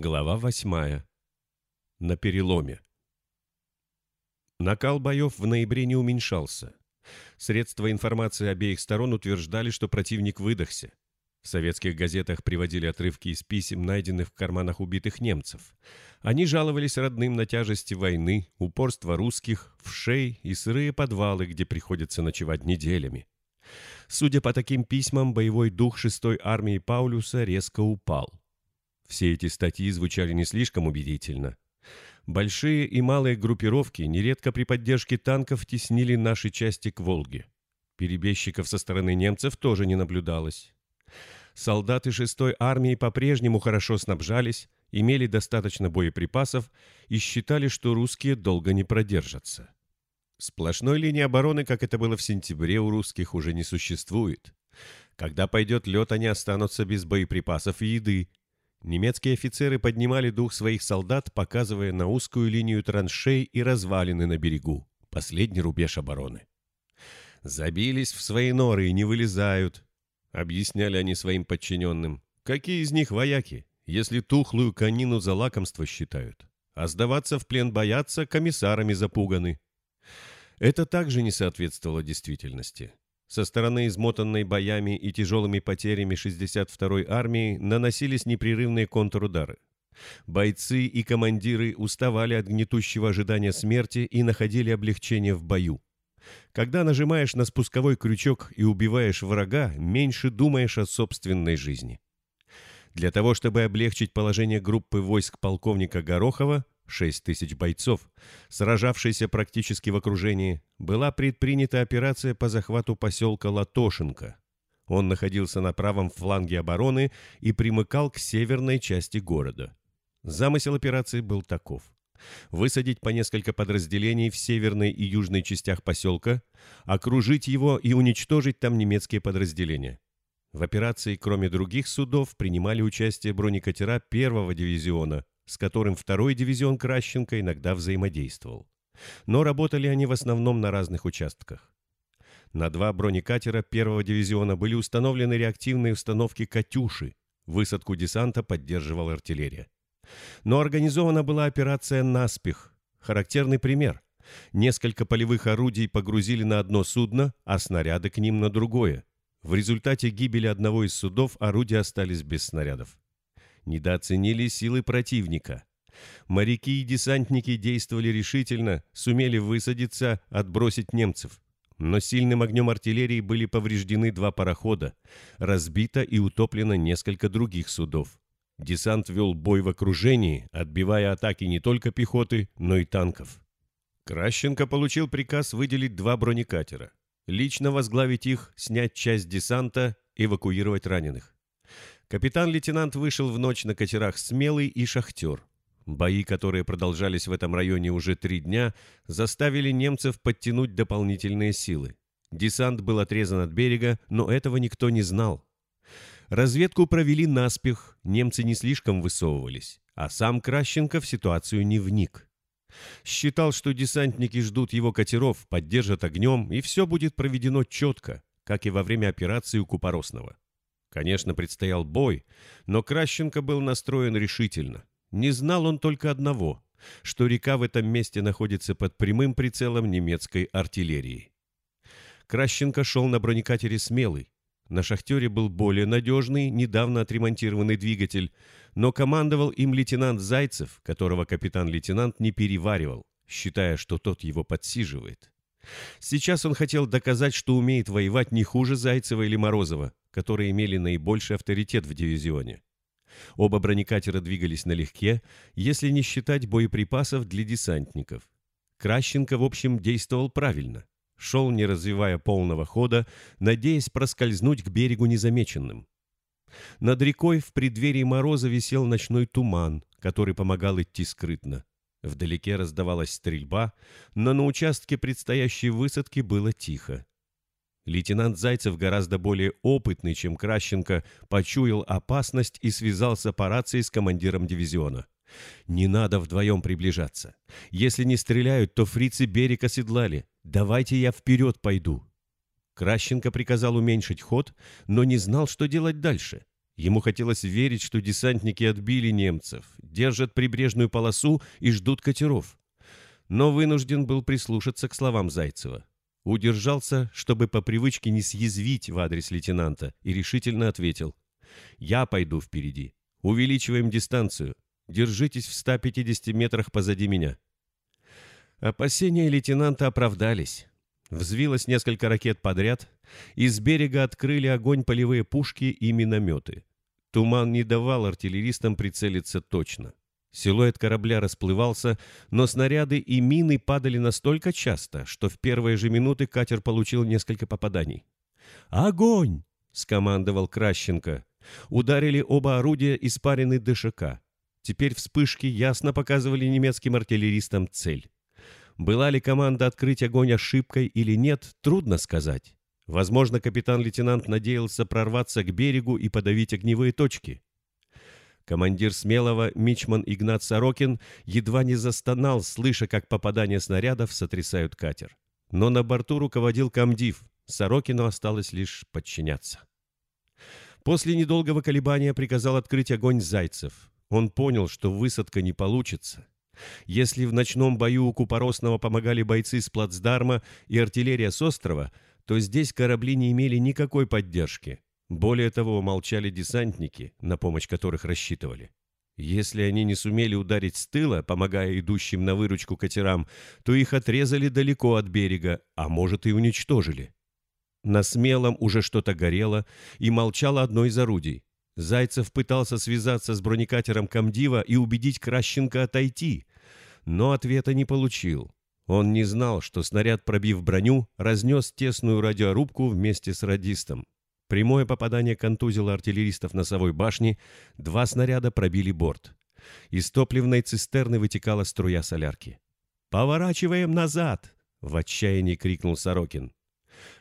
Глава восьмая. На переломе. Накал боев в ноябре не уменьшался. Средства информации обеих сторон утверждали, что противник выдохся. В советских газетах приводили отрывки из писем, найденных в карманах убитых немцев. Они жаловались родным на тяжести войны, упорство русских, вшей и сырые подвалы, где приходится ночевать неделями. Судя по таким письмам, боевой дух 6-й армии Паулюса резко упал. Все эти статьи звучали не слишком убедительно. Большие и малые группировки нередко при поддержке танков теснили наши части к Волге. Перебежчиков со стороны немцев тоже не наблюдалось. Солдаты 6-й армии по-прежнему хорошо снабжались, имели достаточно боеприпасов и считали, что русские долго не продержатся. Сплошной линии обороны, как это было в сентябре, у русских уже не существует. Когда пойдет лед, они останутся без боеприпасов и еды, Немецкие офицеры поднимали дух своих солдат, показывая на узкую линию траншей и развалины на берегу, последний рубеж обороны. «Забились в свои норы и не вылезают», — объясняли они своим подчиненным. «Какие из них вояки, если тухлую конину за лакомство считают? А сдаваться в плен боятся, комиссарами запуганы». Это также не соответствовало действительности. Со стороны измотанной боями и тяжелыми потерями 62-й армии наносились непрерывные контрудары. Бойцы и командиры уставали от гнетущего ожидания смерти и находили облегчение в бою. Когда нажимаешь на спусковой крючок и убиваешь врага, меньше думаешь о собственной жизни. Для того, чтобы облегчить положение группы войск полковника Горохова, 6 тысяч бойцов, сражавшейся практически в окружении, была предпринята операция по захвату поселка Латошенко. Он находился на правом фланге обороны и примыкал к северной части города. Замысел операции был таков. Высадить по несколько подразделений в северной и южной частях поселка, окружить его и уничтожить там немецкие подразделения. В операции, кроме других судов, принимали участие бронекатера первого дивизиона, с которым второй дивизион Кращенко иногда взаимодействовал. Но работали они в основном на разных участках. На два бронекатера первого дивизиона были установлены реактивные установки «Катюши», высадку десанта поддерживала артиллерия. Но организована была операция «Наспех». Характерный пример. Несколько полевых орудий погрузили на одно судно, а снаряды к ним на другое. В результате гибели одного из судов орудия остались без снарядов недооценили силы противника. Моряки и десантники действовали решительно, сумели высадиться, отбросить немцев. Но сильным огнем артиллерии были повреждены два парохода, разбито и утоплено несколько других судов. Десант вел бой в окружении, отбивая атаки не только пехоты, но и танков. Кращенко получил приказ выделить два бронекатера, лично возглавить их, снять часть десанта, эвакуировать раненых. Капитан-лейтенант вышел в ночь на катерах «Смелый» и «Шахтер». Бои, которые продолжались в этом районе уже три дня, заставили немцев подтянуть дополнительные силы. Десант был отрезан от берега, но этого никто не знал. Разведку провели наспех, немцы не слишком высовывались, а сам Кращенко в ситуацию не вник. Считал, что десантники ждут его катеров, поддержат огнем, и все будет проведено четко, как и во время операции у Купоросного. Конечно, предстоял бой, но Кращенко был настроен решительно. Не знал он только одного, что река в этом месте находится под прямым прицелом немецкой артиллерии. Кращенко шел на бронекатере «Смелый». На «Шахтере» был более надежный, недавно отремонтированный двигатель, но командовал им лейтенант Зайцев, которого капитан-лейтенант не переваривал, считая, что тот его подсиживает. Сейчас он хотел доказать, что умеет воевать не хуже Зайцева или Морозова, которые имели наибольший авторитет в дивизионе. Оба бронекатера двигались налегке, если не считать боеприпасов для десантников. Кращенко, в общем, действовал правильно. Шел, не развивая полного хода, надеясь проскользнуть к берегу незамеченным. Над рекой в преддверии мороза висел ночной туман, который помогал идти скрытно. Вдалеке раздавалась стрельба, но на участке предстоящей высадки было тихо. Лейтенант Зайцев, гораздо более опытный, чем Кращенко, почуял опасность и связался по рации с командиром дивизиона. «Не надо вдвоем приближаться. Если не стреляют, то фрицы берег оседлали. Давайте я вперед пойду». Кращенко приказал уменьшить ход, но не знал, что делать дальше. Ему хотелось верить, что десантники отбили немцев. держат прибрежную полосу и ждут катеров. Но вынужден был прислушаться к словам Зайцева. Удержался, чтобы по привычке не съязвить в адрес лейтенанта, и решительно ответил. «Я пойду впереди. Увеличиваем дистанцию. Держитесь в 150 метрах позади меня». Опасения лейтенанта оправдались. Взвилось несколько ракет подряд, из берега открыли огонь полевые пушки и минометы. Туман не давал артиллеристам прицелиться точно. Силуэт корабля расплывался, но снаряды и мины падали настолько часто, что в первые же минуты катер получил несколько попаданий. «Огонь!» — скомандовал Кращенко. Ударили оба орудия испаренный ДШК. Теперь вспышки ясно показывали немецким артиллеристам цель. Была ли команда открыть огонь ошибкой или нет, трудно сказать. Возможно, капитан-лейтенант надеялся прорваться к берегу и подавить огневые точки. Командир смелого, мичман Игнат Сорокин, едва не застонал, слыша, как попадания снарядов сотрясают катер. Но на борту руководил комдив, Сорокину осталось лишь подчиняться. После недолгого колебания приказал открыть огонь Зайцев. Он понял, что высадка не получится. Если в ночном бою у Купоросного помогали бойцы с плацдарма и артиллерия с острова, то здесь корабли не имели никакой поддержки. Более того, молчали десантники, на помощь которых рассчитывали. Если они не сумели ударить с тыла, помогая идущим на выручку катерам, то их отрезали далеко от берега, а может и уничтожили. На смелом уже что-то горело, и молчало одно из орудий. Зайцев пытался связаться с бронекатером Камдива и убедить Кращенко отойти, но ответа не получил. Он не знал, что снаряд, пробив броню, разнес тесную радиорубку вместе с радистом. Прямое попадание контузило артиллеристов носовой башни, два снаряда пробили борт. Из топливной цистерны вытекала струя солярки. «Поворачиваем назад!» — в отчаянии крикнул Сорокин.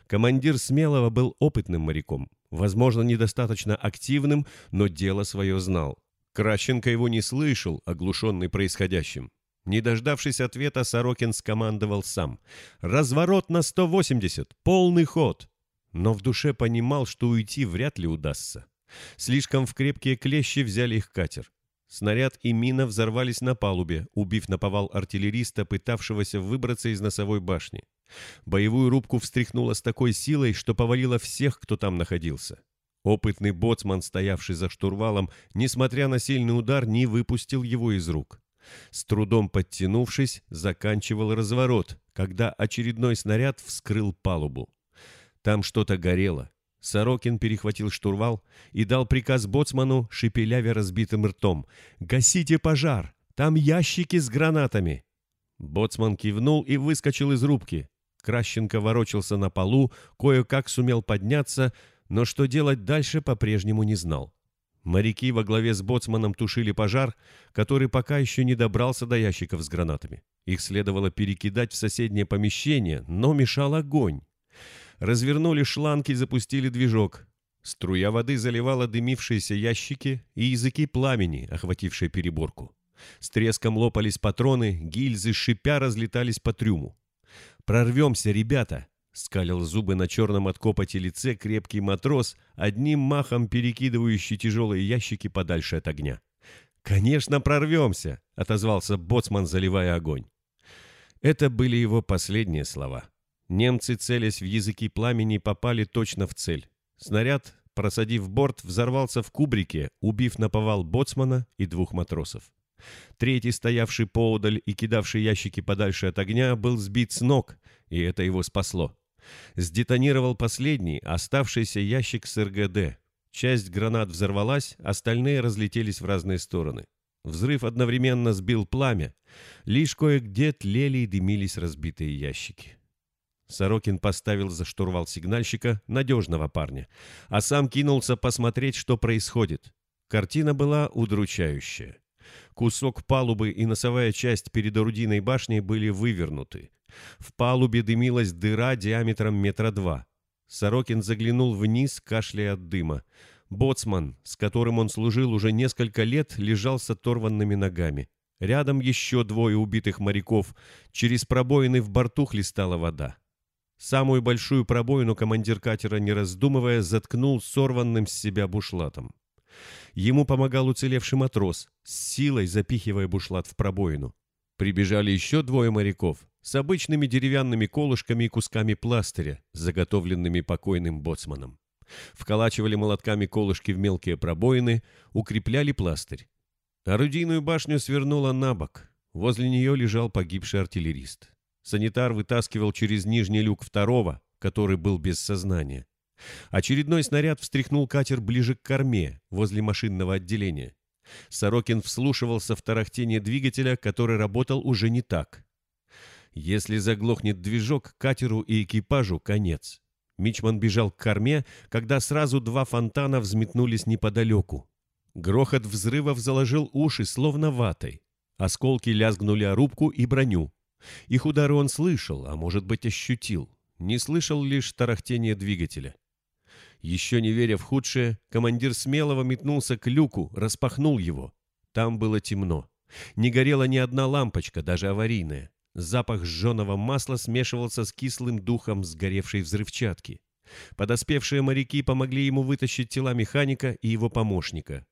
Командир Смелого был опытным моряком, возможно, недостаточно активным, но дело свое знал. Кращенко его не слышал, оглушенный происходящим. Не дождавшись ответа, Сорокин скомандовал сам. «Разворот на 180! Полный ход!» Но в душе понимал, что уйти вряд ли удастся. Слишком в крепкие клещи взяли их катер. Снаряд и мина взорвались на палубе, убив наповал артиллериста, пытавшегося выбраться из носовой башни. Боевую рубку встряхнуло с такой силой, что повалило всех, кто там находился. Опытный боцман, стоявший за штурвалом, несмотря на сильный удар, не выпустил его из рук. С трудом подтянувшись, заканчивал разворот, когда очередной снаряд вскрыл палубу. Там что-то горело. Сорокин перехватил штурвал и дал приказ боцману, шепелявя разбитым ртом. «Гасите пожар! Там ящики с гранатами!» Боцман кивнул и выскочил из рубки. Кращенко ворочался на полу, кое-как сумел подняться, но что делать дальше по-прежнему не знал. Моряки во главе с боцманом тушили пожар, который пока еще не добрался до ящиков с гранатами. Их следовало перекидать в соседнее помещение, но мешал огонь. Развернули шланг и запустили движок. Струя воды заливала дымившиеся ящики и языки пламени, охватившие переборку. С треском лопались патроны, гильзы шипя разлетались по трюму. «Прорвемся, ребята!» Скалил зубы на черном от копоти лице крепкий матрос, одним махом перекидывающий тяжелые ящики подальше от огня. «Конечно, прорвемся!» — отозвался боцман, заливая огонь. Это были его последние слова. Немцы, целясь в языки пламени, попали точно в цель. Снаряд, просадив борт, взорвался в кубрике, убив наповал боцмана и двух матросов. Третий, стоявший поодаль и кидавший ящики подальше от огня, был сбит с ног, и это его спасло. Сдетонировал последний, оставшийся ящик с РГД. Часть гранат взорвалась, остальные разлетелись в разные стороны. Взрыв одновременно сбил пламя. Лишь кое-где тлели и дымились разбитые ящики. Сорокин поставил за штурвал сигнальщика, надежного парня, а сам кинулся посмотреть, что происходит. Картина была удручающая. Кусок палубы и носовая часть перед орудийной башней были вывернуты. В палубе дымилась дыра диаметром метра два. Сорокин заглянул вниз, кашляя от дыма. Боцман, с которым он служил уже несколько лет, лежал с оторванными ногами. Рядом еще двое убитых моряков. Через пробоины в борту хлестала вода. Самую большую пробоину командир катера, не раздумывая, заткнул сорванным с себя бушлатом. Ему помогал уцелевший матрос, с силой запихивая бушлат в пробоину. Прибежали еще двое моряков с обычными деревянными колышками и кусками пластыря, заготовленными покойным боцманом. Вколачивали молотками колышки в мелкие пробоины, укрепляли пластырь. Орудийную башню свернула на бок. Возле нее лежал погибший артиллерист. Санитар вытаскивал через нижний люк второго, который был без сознания. Очередной снаряд встряхнул катер ближе к корме, возле машинного отделения. Сорокин вслушивался в тарахтение двигателя, который работал уже не так. Если заглохнет движок, катеру и экипажу конец. Мичман бежал к корме, когда сразу два фонтана взметнулись неподалеку. Грохот взрывов заложил уши, словно ватой. Осколки лязгнули о рубку и броню. Их удары он слышал, а может быть ощутил. Не слышал лишь тарахтение двигателя. Еще не веря в худшее, командир смелого метнулся к люку, распахнул его. Там было темно. Не горела ни одна лампочка, даже аварийная. Запах сжженного масла смешивался с кислым духом сгоревшей взрывчатки. Подоспевшие моряки помогли ему вытащить тела механика и его помощника.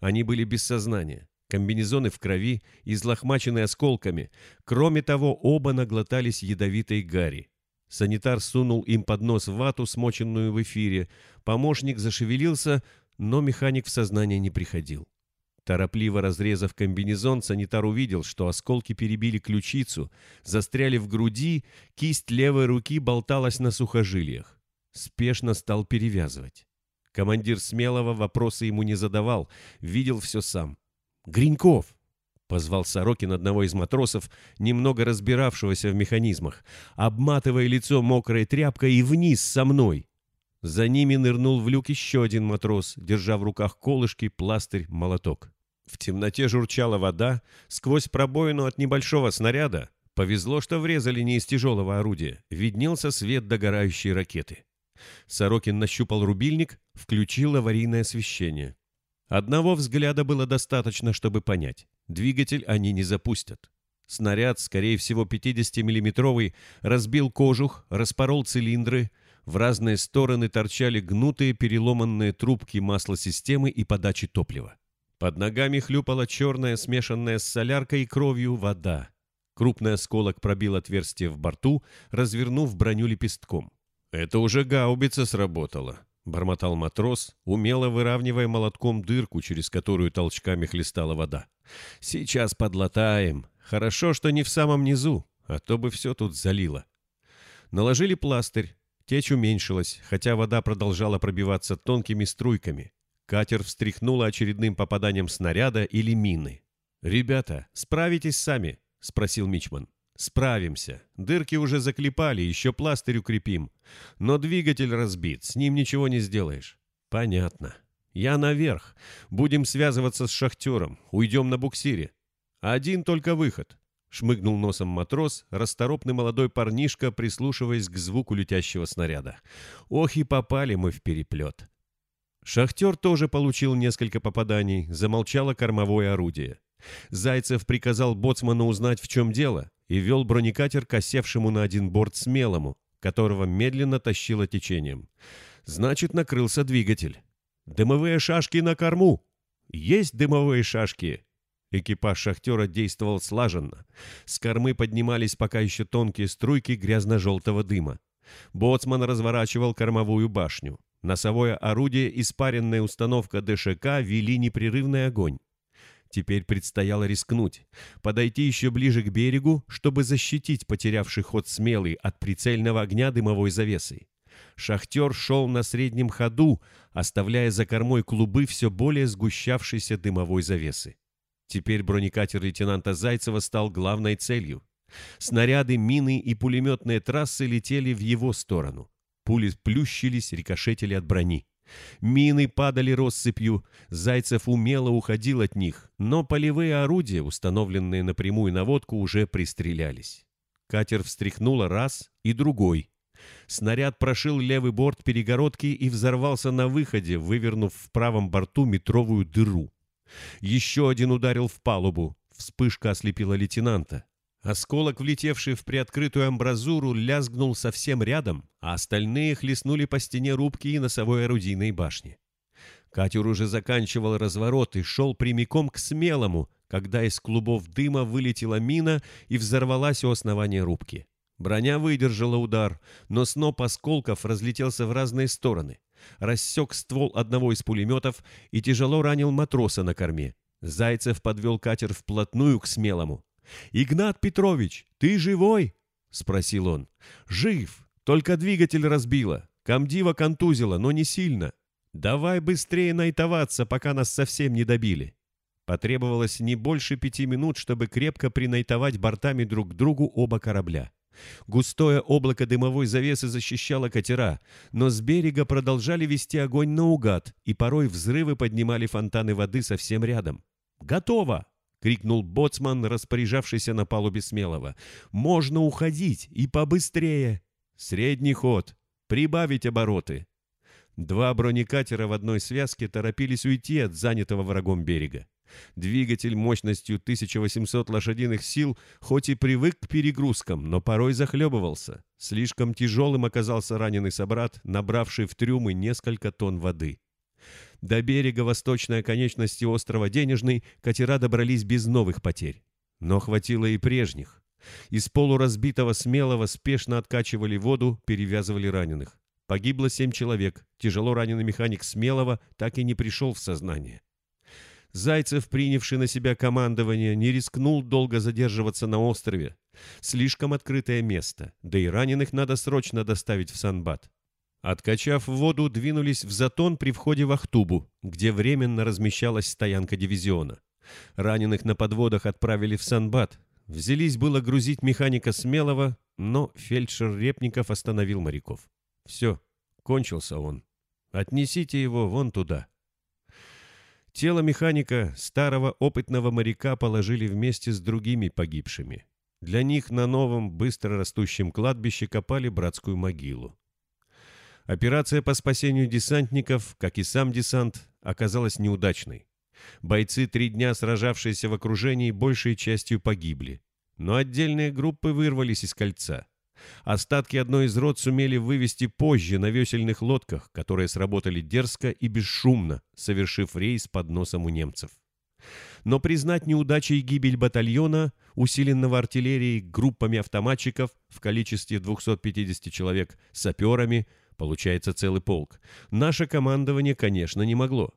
Они были без сознания. Комбинезоны в крови, излохмачены осколками. Кроме того, оба наглотались ядовитой гари. Санитар сунул им под нос вату, смоченную в эфире. Помощник зашевелился, но механик в сознание не приходил. Торопливо разрезав комбинезон, санитар увидел, что осколки перебили ключицу, застряли в груди, кисть левой руки болталась на сухожилиях. Спешно стал перевязывать. Командир Смелого вопросы ему не задавал, видел все сам. «Гриньков!» — позвал Сорокин одного из матросов, немного разбиравшегося в механизмах, обматывая лицо мокрой тряпкой и вниз со мной. За ними нырнул в люк еще один матрос, держа в руках колышки, пластырь, молоток. В темноте журчала вода, сквозь пробоину от небольшого снаряда, повезло, что врезали не из тяжелого орудия, виднелся свет догорающей ракеты. Сорокин нащупал рубильник, включил аварийное освещение. Одного взгляда было достаточно, чтобы понять. Двигатель они не запустят. Снаряд, скорее всего 50-миллиметровый, разбил кожух, распорол цилиндры. В разные стороны торчали гнутые переломанные трубки маслосистемы и подачи топлива. Под ногами хлюпала черная, смешанная с соляркой и кровью, вода. Крупный осколок пробил отверстие в борту, развернув броню лепестком. Это уже гаубица сработала. — бормотал матрос, умело выравнивая молотком дырку, через которую толчками хлестала вода. «Сейчас подлатаем. Хорошо, что не в самом низу, а то бы все тут залило». Наложили пластырь. Течь уменьшилась, хотя вода продолжала пробиваться тонкими струйками. Катер встряхнуло очередным попаданием снаряда или мины. «Ребята, справитесь сами?» — спросил Мичман. Справимся. Дырки уже заклепали, еще пластырь укрепим. Но двигатель разбит, с ним ничего не сделаешь. Понятно. Я наверх. Будем связываться с шахтером. Уйдем на буксире. Один только выход. Шмыгнул носом матрос, расторопный молодой парнишка, прислушиваясь к звуку летящего снаряда. Ох и попали мы в переплет. Шахтер тоже получил несколько попаданий, замолчало кормовое орудие. Зайцев приказал боцману узнать, в чем дело, и вел бронекатер к осевшему на один борт смелому, которого медленно тащило течением. Значит, накрылся двигатель. «Дымовые шашки на корму!» «Есть дымовые шашки!» Экипаж шахтера действовал слаженно. С кормы поднимались пока еще тонкие струйки грязно-желтого дыма. Боцман разворачивал кормовую башню. Носовое орудие и спаренная установка ДШК вели непрерывный огонь. Теперь предстояло рискнуть, подойти еще ближе к берегу, чтобы защитить потерявший ход смелый от прицельного огня дымовой завесой. Шахтер шел на среднем ходу, оставляя за кормой клубы все более сгущавшейся дымовой завесы. Теперь бронекатер лейтенанта Зайцева стал главной целью. Снаряды, мины и пулеметные трассы летели в его сторону. Пули плющились, рикошетили от брони. Мины падали россыпью, Зайцев умело уходил от них, но полевые орудия, установленные на прямую наводку, уже пристрелялись. Катер встряхнуло раз и другой. Снаряд прошил левый борт перегородки и взорвался на выходе, вывернув в правом борту метровую дыру. Еще один ударил в палубу. Вспышка ослепила лейтенанта. Осколок, влетевший в приоткрытую амбразуру, лязгнул совсем рядом, а остальные хлестнули по стене рубки и носовой орудийной башни. Катер уже заканчивал разворот и шел прямиком к смелому, когда из клубов дыма вылетела мина и взорвалась у основания рубки. Броня выдержала удар, но сноп осколков разлетелся в разные стороны. Рассек ствол одного из пулеметов и тяжело ранил матроса на корме. Зайцев подвел катер вплотную к смелому. «Игнат Петрович, ты живой?» — спросил он. «Жив, только двигатель разбило. Камдива контузила, но не сильно. «Давай быстрее найтоваться, пока нас совсем не добили». Потребовалось не больше пяти минут, чтобы крепко принайтовать бортами друг к другу оба корабля. Густое облако дымовой завесы защищало катера, но с берега продолжали вести огонь наугад, и порой взрывы поднимали фонтаны воды совсем рядом. «Готово!» — крикнул боцман, распоряжавшийся на палубе Смелого. «Можно уходить и побыстрее!» «Средний ход! Прибавить обороты!» Два бронекатера в одной связке торопились уйти от занятого врагом берега. Двигатель мощностью 1800 лошадиных сил хоть и привык к перегрузкам, но порой захлебывался. Слишком тяжелым оказался раненый собрат, набравший в трюмы несколько тонн воды. До берега восточной оконечности острова Денежный катера добрались без новых потерь. Но хватило и прежних. Из полуразбитого смелого спешно откачивали воду, перевязывали раненых. Погибло семь человек. Тяжело раненый механик Смелого так и не пришел в сознание. Зайцев, принявший на себя командование, не рискнул долго задерживаться на острове. Слишком открытое место, да и раненых надо срочно доставить в Санбат. Откачав воду, двинулись в затон при входе в Ахтубу, где временно размещалась стоянка дивизиона. Раненых на подводах отправили в Санбат. Взялись было грузить механика Смелого, но фельдшер Репников остановил моряков. Все, кончился он. Отнесите его вон туда. Тело механика, старого опытного моряка, положили вместе с другими погибшими. Для них на новом, быстро растущем кладбище копали братскую могилу. Операция по спасению десантников, как и сам десант, оказалась неудачной. Бойцы, три дня сражавшиеся в окружении, большей частью погибли. Но отдельные группы вырвались из кольца. Остатки одной из рот сумели вывести позже на весельных лодках, которые сработали дерзко и бесшумно, совершив рейс под носом у немцев. Но признать неудачей гибель батальона, усиленного артиллерией группами автоматчиков в количестве 250 человек, саперами, получается целый полк, наше командование, конечно, не могло.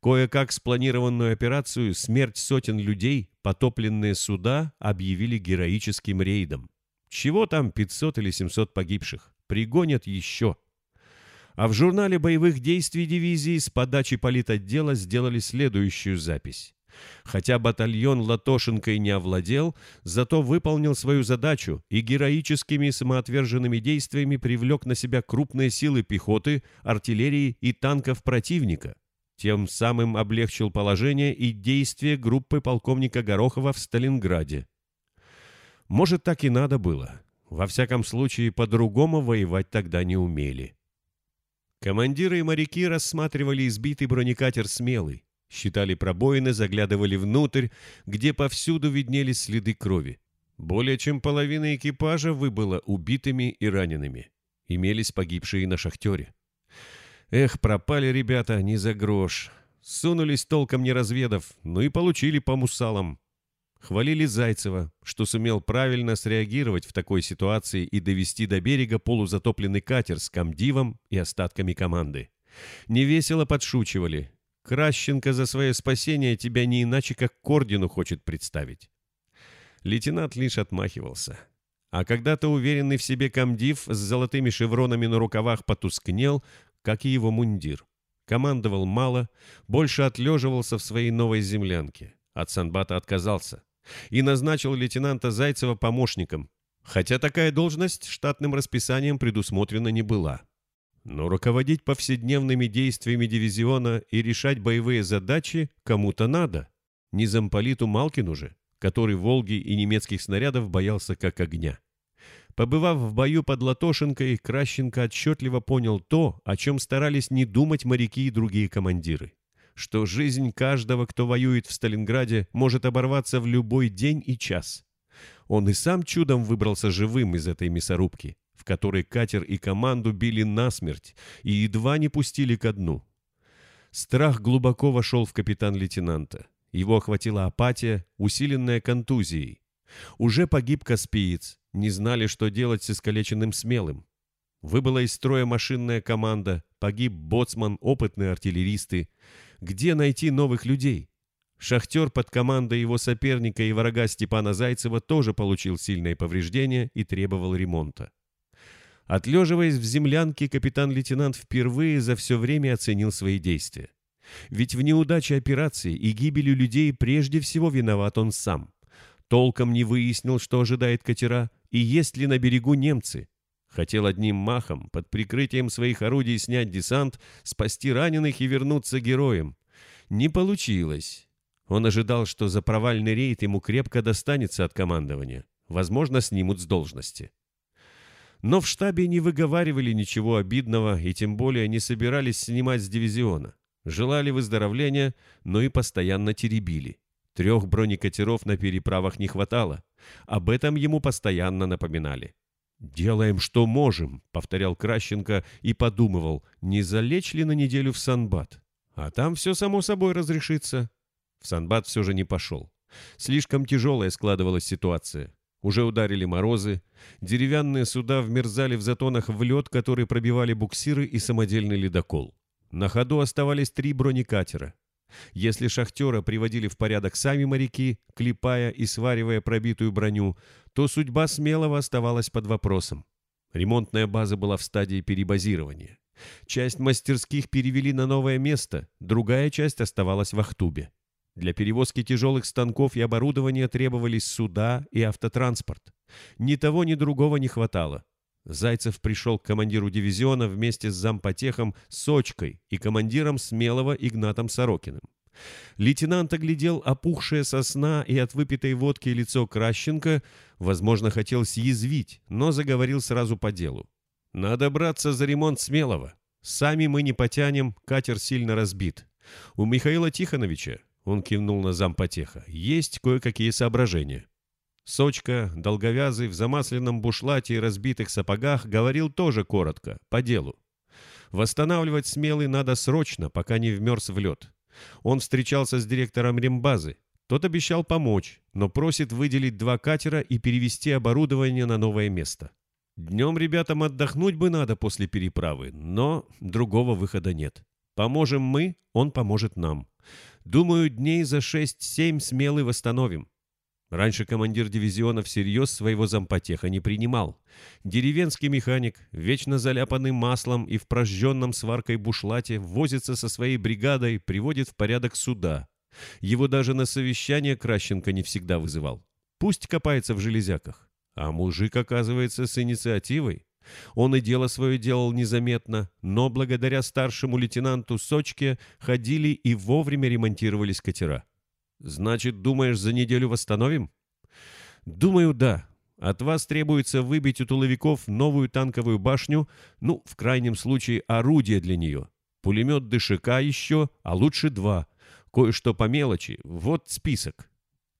Кое-как спланированную операцию «Смерть сотен людей» потопленные суда объявили героическим рейдом. Чего там 500 или 700 погибших? Пригонят еще. А в журнале боевых действий дивизии с подачи политотдела сделали следующую запись. Хотя батальон Латошенко не овладел, зато выполнил свою задачу и героическими самоотверженными действиями привлек на себя крупные силы пехоты, артиллерии и танков противника. Тем самым облегчил положение и действия группы полковника Горохова в Сталинграде. Может, так и надо было. Во всяком случае, по-другому воевать тогда не умели. Командиры и моряки рассматривали избитый бронекатер «Смелый», считали пробоины, заглядывали внутрь, где повсюду виднелись следы крови. Более чем половина экипажа выбыла убитыми и ранеными. Имелись погибшие на шахтере. Эх, пропали ребята не за грош. Сунулись толком не разведав, ну и получили по мусалам. Хвалили Зайцева, что сумел правильно среагировать в такой ситуации и довести до берега полузатопленный катер с комдивом и остатками команды. Невесело подшучивали. Кращенко за свое спасение тебя не иначе как к ордену хочет представить. Лейтенант лишь отмахивался. А когда-то уверенный в себе комдив с золотыми шевронами на рукавах потускнел, как и его мундир. Командовал мало, больше отлеживался в своей новой землянке. От Санбата отказался и назначил лейтенанта Зайцева помощником, хотя такая должность штатным расписанием предусмотрена не была. Но руководить повседневными действиями дивизиона и решать боевые задачи кому-то надо. Не замполиту Малкину же, который Волги и немецких снарядов боялся как огня. Побывав в бою под Латошенкой, Кращенко отчетливо понял то, о чем старались не думать моряки и другие командиры что жизнь каждого, кто воюет в Сталинграде, может оборваться в любой день и час. Он и сам чудом выбрался живым из этой мясорубки, которой катер и команду били насмерть и едва не пустили ко дну. Страх глубоко вошел в капитан-лейтенанта. Его охватила апатия, усиленная контузией. Уже погиб Каспиец, не знали, что делать с искалеченным смелым. Выбыла из строя машинная команда, погиб боцман, опытные артиллеристы. Где найти новых людей? Шахтер под командой его соперника и врага Степана Зайцева тоже получил сильные повреждения и требовал ремонта. Отлеживаясь в землянке, капитан-лейтенант впервые за все время оценил свои действия. Ведь в неудаче операции и гибели людей прежде всего виноват он сам. Толком не выяснил, что ожидает катера, и есть ли на берегу немцы. Хотел одним махом, под прикрытием своих орудий снять десант, спасти раненых и вернуться героем. Не получилось. Он ожидал, что за провальный рейд ему крепко достанется от командования. Возможно, снимут с должности. Но в штабе не выговаривали ничего обидного и тем более не собирались снимать с дивизиона. Желали выздоровления, но и постоянно теребили. Трех бронекатеров на переправах не хватало. Об этом ему постоянно напоминали. «Делаем, что можем», — повторял Кращенко и подумывал, не залечь ли на неделю в Санбат. А там все само собой разрешится. В Санбат все же не пошел. Слишком тяжелая складывалась ситуация. Уже ударили морозы. Деревянные суда вмерзали в затонах в лед, который пробивали буксиры и самодельный ледокол. На ходу оставались три бронекатера. Если шахтера приводили в порядок сами моряки, клепая и сваривая пробитую броню, то судьба Смелого оставалась под вопросом. Ремонтная база была в стадии перебазирования. Часть мастерских перевели на новое место, другая часть оставалась в Ахтубе. Для перевозки тяжелых станков и оборудования требовались суда и автотранспорт. Ни того, ни другого не хватало. Зайцев пришел к командиру дивизиона вместе с зампотехом Сочкой и командиром Смелого Игнатом Сорокиным. Лейтенант оглядел опухшее сосна и от выпитой водки лицо Кращенко, возможно, хотел съязвить, но заговорил сразу по делу. «Надо браться за ремонт Смелого. Сами мы не потянем, катер сильно разбит. У Михаила Тихоновича, он кивнул на зампотеха, есть кое-какие соображения». Сочка, долговязый, в замасленном бушлате и разбитых сапогах, говорил тоже коротко, по делу. Восстанавливать смелый надо срочно, пока не вмерз в лед. Он встречался с директором рембазы. Тот обещал помочь, но просит выделить два катера и перевести оборудование на новое место. Днем ребятам отдохнуть бы надо после переправы, но другого выхода нет. Поможем мы, он поможет нам. Думаю, дней за шесть-семь смелый восстановим. Раньше командир дивизиона всерьез своего зампотеха не принимал. Деревенский механик, вечно заляпанный маслом и в прожженном сваркой бушлате, возится со своей бригадой, приводит в порядок суда. Его даже на совещание Кращенко не всегда вызывал. Пусть копается в железяках. А мужик, оказывается, с инициативой. Он и дело свое делал незаметно, но благодаря старшему лейтенанту Сочке ходили и вовремя ремонтировались катера. Значит, думаешь, за неделю восстановим? Думаю, да. От вас требуется выбить у туловиков новую танковую башню, ну, в крайнем случае, орудие для нее. Пулемет ДШК еще, а лучше два. Кое-что по мелочи. Вот список.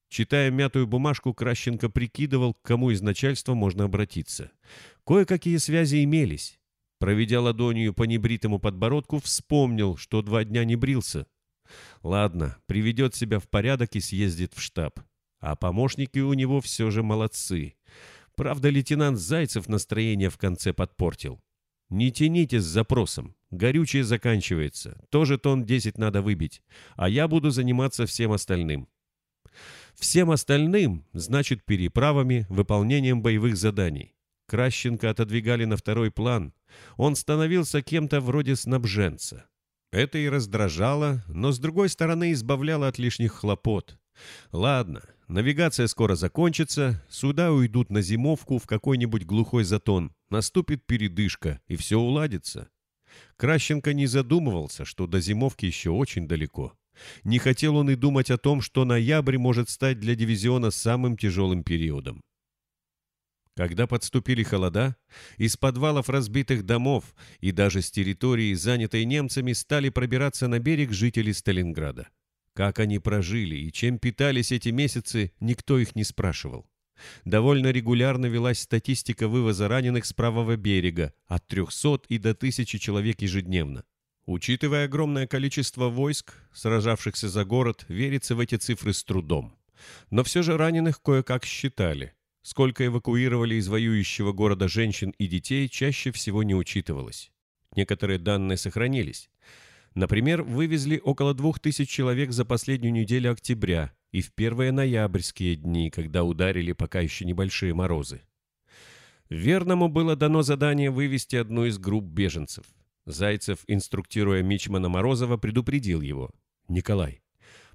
Читая мятую бумажку, Кращенко прикидывал, к кому из начальства можно обратиться. Кое-какие связи имелись. Проведя ладонью по небритому подбородку, вспомнил, что два дня не брился. Ладно, приведет себя в порядок и съездит в штаб. А помощники у него все же молодцы. Правда, лейтенант Зайцев настроение в конце подпортил. Не тяните с запросом. Горючее заканчивается. Тоже тон 10 надо выбить. А я буду заниматься всем остальным. Всем остальным, значит, переправами, выполнением боевых заданий. Кращенко отодвигали на второй план. Он становился кем-то вроде снабженца. Это и раздражало, но с другой стороны избавляло от лишних хлопот. Ладно, навигация скоро закончится, суда уйдут на зимовку в какой-нибудь глухой затон, наступит передышка, и все уладится. Кращенко не задумывался, что до зимовки еще очень далеко. Не хотел он и думать о том, что ноябрь может стать для дивизиона самым тяжелым периодом. Когда подступили холода, из подвалов разбитых домов и даже с территории, занятой немцами, стали пробираться на берег жители Сталинграда. Как они прожили и чем питались эти месяцы, никто их не спрашивал. Довольно регулярно велась статистика вывоза раненых с правого берега, от 300 и до 1000 человек ежедневно. Учитывая огромное количество войск, сражавшихся за город, верится в эти цифры с трудом. Но все же раненых кое-как считали. Сколько эвакуировали из воюющего города женщин и детей, чаще всего не учитывалось. Некоторые данные сохранились. Например, вывезли около двух тысяч человек за последнюю неделю октября и в первые ноябрьские дни, когда ударили пока еще небольшие морозы. Верному было дано задание вывести одну из групп беженцев. Зайцев, инструктируя Мичмана Морозова, предупредил его. «Николай,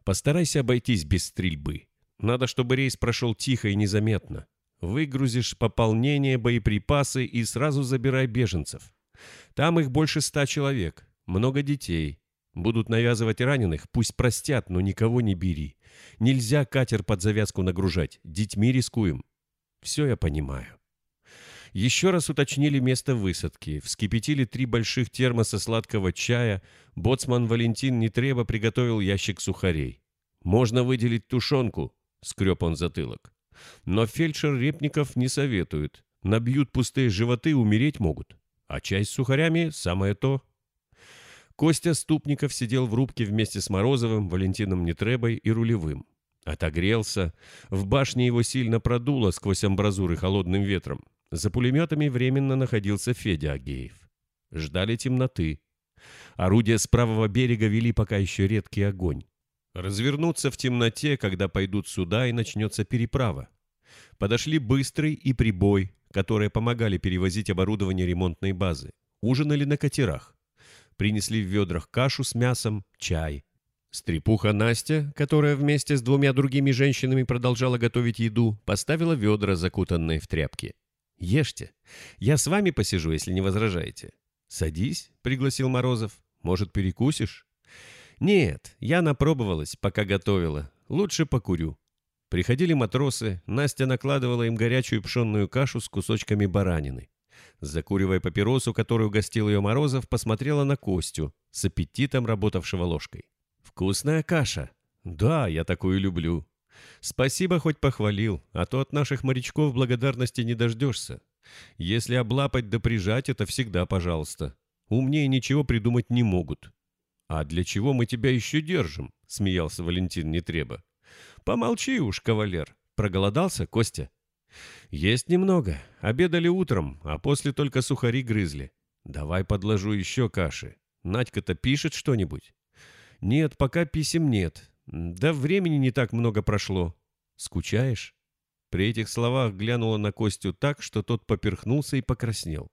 постарайся обойтись без стрельбы. Надо, чтобы рейс прошел тихо и незаметно. Выгрузишь пополнение, боеприпасы и сразу забирай беженцев. Там их больше ста человек, много детей. Будут навязывать раненых, пусть простят, но никого не бери. Нельзя катер под завязку нагружать, детьми рискуем. Все я понимаю. Еще раз уточнили место высадки, вскипятили три больших термоса сладкого чая, боцман Валентин Нетреба приготовил ящик сухарей. «Можно выделить тушенку», — скреб он затылок. Но фельдшер Репников не советует. Набьют пустые животы, умереть могут. А чай с сухарями – самое то. Костя Ступников сидел в рубке вместе с Морозовым, Валентином Нетребой и Рулевым. Отогрелся. В башне его сильно продуло сквозь амбразуры холодным ветром. За пулеметами временно находился Федя Агеев. Ждали темноты. Орудия с правого берега вели пока еще редкий огонь. Развернуться в темноте, когда пойдут сюда и начнется переправа. Подошли быстрый и прибой, которые помогали перевозить оборудование ремонтной базы. Ужинали на катерах. Принесли в ведрах кашу с мясом, чай. Стрепуха Настя, которая вместе с двумя другими женщинами продолжала готовить еду, поставила ведра, закутанные в тряпки. «Ешьте. Я с вами посижу, если не возражаете». «Садись», — пригласил Морозов. «Может, перекусишь?» «Нет, я напробовалась, пока готовила. Лучше покурю». Приходили матросы, Настя накладывала им горячую пшенную кашу с кусочками баранины. Закуривая папиросу, которую угостил ее Морозов, посмотрела на Костю, с аппетитом работавшего ложкой. «Вкусная каша?» «Да, я такую люблю». «Спасибо, хоть похвалил, а то от наших морячков благодарности не дождешься. Если облапать да прижать, это всегда пожалуйста. Умнее ничего придумать не могут. «А для чего мы тебя еще держим?» — смеялся Валентин Нетреба. «Помолчи уж, кавалер. Проголодался, Костя?» «Есть немного. Обедали утром, а после только сухари грызли. Давай подложу еще каши. Надька-то пишет что-нибудь?» «Нет, пока писем нет. Да времени не так много прошло. Скучаешь?» При этих словах глянула на Костю так, что тот поперхнулся и покраснел.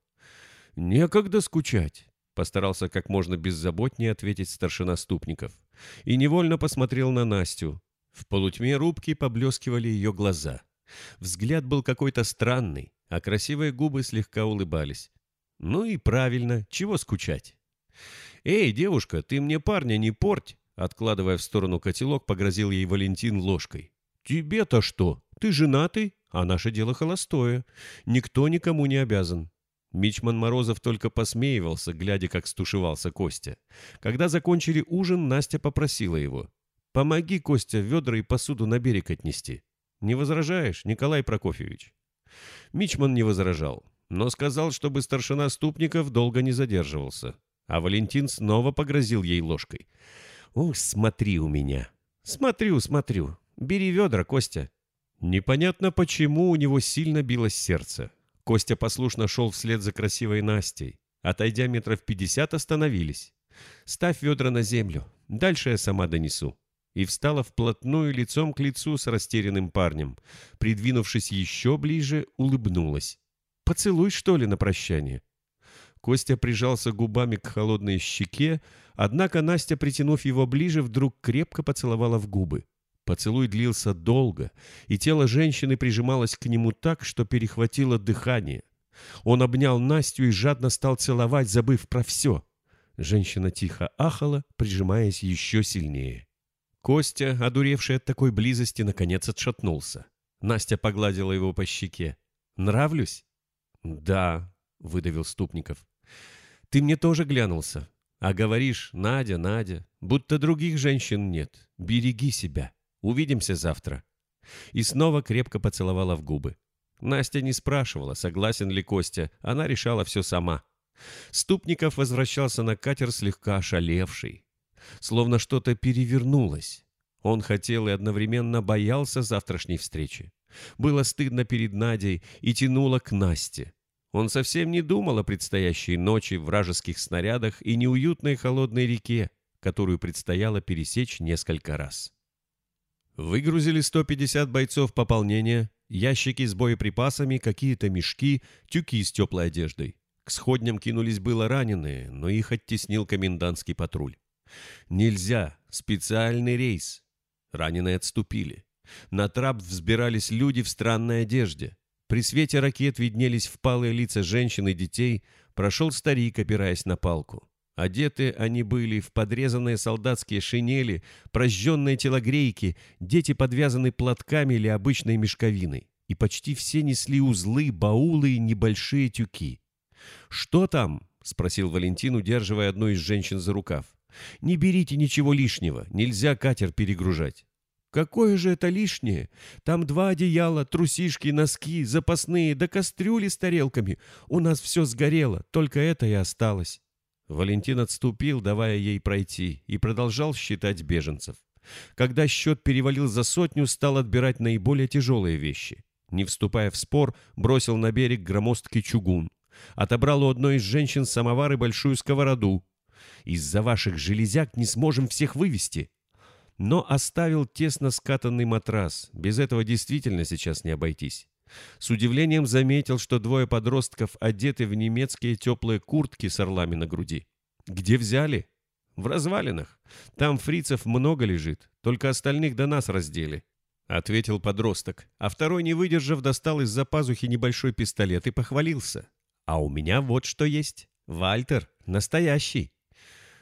«Некогда скучать. Постарался как можно беззаботнее ответить старшина Ступников. И невольно посмотрел на Настю. В полутьме рубки поблескивали ее глаза. Взгляд был какой-то странный, а красивые губы слегка улыбались. Ну и правильно, чего скучать? «Эй, девушка, ты мне парня не порть!» Откладывая в сторону котелок, погрозил ей Валентин ложкой. «Тебе-то что? Ты женатый, а наше дело холостое. Никто никому не обязан. Мичман Морозов только посмеивался, глядя, как стушевался Костя. Когда закончили ужин, Настя попросила его. «Помоги, Костя, ведра и посуду на берег отнести». «Не возражаешь, Николай Прокофьевич?» Мичман не возражал, но сказал, чтобы старшина Ступников долго не задерживался. А Валентин снова погрозил ей ложкой. «Ух, смотри у меня!» «Смотрю, смотрю. Бери ведра, Костя». Непонятно, почему у него сильно билось сердце. Костя послушно шел вслед за красивой Настей. Отойдя метров пятьдесят, остановились. «Ставь ведра на землю. Дальше я сама донесу». И встала вплотную лицом к лицу с растерянным парнем. Придвинувшись еще ближе, улыбнулась. «Поцелуй, что ли, на прощание?» Костя прижался губами к холодной щеке, однако Настя, притянув его ближе, вдруг крепко поцеловала в губы. Поцелуй длился долго, и тело женщины прижималось к нему так, что перехватило дыхание. Он обнял Настю и жадно стал целовать, забыв про все. Женщина тихо ахала, прижимаясь еще сильнее. Костя, одуревший от такой близости, наконец отшатнулся. Настя погладила его по щеке. «Нравлюсь?» «Да», — выдавил Ступников. «Ты мне тоже глянулся. А говоришь, Надя, Надя, будто других женщин нет. Береги себя». Увидимся завтра». И снова крепко поцеловала в губы. Настя не спрашивала, согласен ли Костя, она решала все сама. Ступников возвращался на катер слегка ошалевший. Словно что-то перевернулось. Он хотел и одновременно боялся завтрашней встречи. Было стыдно перед Надей и тянуло к Насте. Он совсем не думал о предстоящей ночи, вражеских снарядах и неуютной холодной реке, которую предстояло пересечь несколько раз. Выгрузили 150 бойцов пополнения, ящики с боеприпасами, какие-то мешки, тюки с теплой одеждой. К сходням кинулись было раненые, но их оттеснил комендантский патруль. «Нельзя! Специальный рейс!» Раненые отступили. На трап взбирались люди в странной одежде. При свете ракет виднелись впалые лица женщин и детей, прошел старик, опираясь на палку. Одеты они были в подрезанные солдатские шинели, прожженные телогрейки, дети подвязаны платками или обычной мешковиной. И почти все несли узлы, баулы и небольшие тюки. «Что там?» — спросил Валентин, удерживая одну из женщин за рукав. «Не берите ничего лишнего, нельзя катер перегружать». «Какое же это лишнее? Там два одеяла, трусишки, носки, запасные, да кастрюли с тарелками. У нас все сгорело, только это и осталось». Валентин отступил, давая ей пройти, и продолжал считать беженцев. Когда счет перевалил за сотню, стал отбирать наиболее тяжелые вещи. Не вступая в спор, бросил на берег громоздкий чугун. Отобрал у одной из женщин самовар и большую сковороду. Из-за ваших железяк не сможем всех вывести. Но оставил тесно скатанный матрас. Без этого действительно сейчас не обойтись. С удивлением заметил, что двое подростков одеты в немецкие теплые куртки с орлами на груди. Где взяли? В развалинах. Там фрицев много лежит, только остальных до нас раздели. Ответил подросток, а второй, не выдержав, достал из-за пазухи небольшой пистолет и похвалился. А у меня вот что есть. Вальтер, настоящий.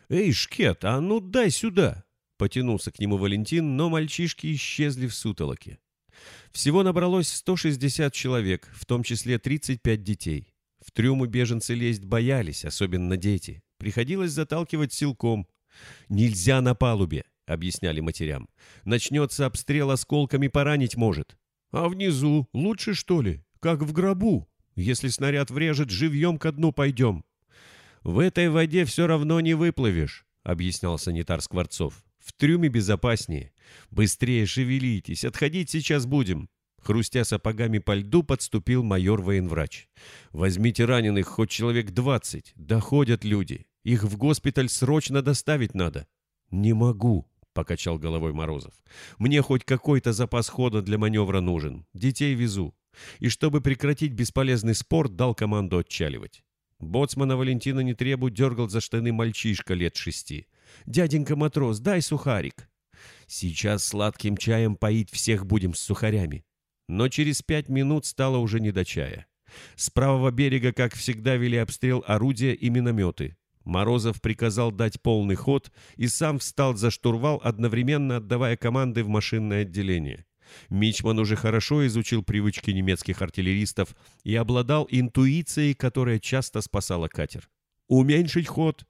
«Эй, Шкет, а ну дай сюда!» Потянулся к нему Валентин, но мальчишки исчезли в сутолоке. Всего набралось 160 человек, в том числе 35 детей. В трюмы беженцы лезть боялись, особенно дети. Приходилось заталкивать силком. «Нельзя на палубе», — объясняли матерям. «Начнется обстрел осколками, поранить может». «А внизу лучше, что ли? Как в гробу? Если снаряд врежет, живьем ко дну пойдем». «В этой воде все равно не выплывешь», — объяснял санитар Скворцов. В трюме безопаснее. Быстрее шевелитесь, отходить сейчас будем. Хрустя сапогами по льду, подступил майор-военврач. «Возьмите раненых, хоть человек двадцать. Доходят люди. Их в госпиталь срочно доставить надо». «Не могу», — покачал головой Морозов. «Мне хоть какой-то запас хода для маневра нужен. Детей везу. И чтобы прекратить бесполезный спорт, дал команду отчаливать». Боцмана Валентина не требу дергал за штаны мальчишка лет шести. «Дяденька матрос, дай сухарик». «Сейчас сладким чаем поить всех будем с сухарями». Но через пять минут стало уже не до чая. С правого берега, как всегда, вели обстрел орудия и минометы. Морозов приказал дать полный ход и сам встал за штурвал, одновременно отдавая команды в машинное отделение. Мичман уже хорошо изучил привычки немецких артиллеристов и обладал интуицией, которая часто спасала катер. «Уменьшить ход!»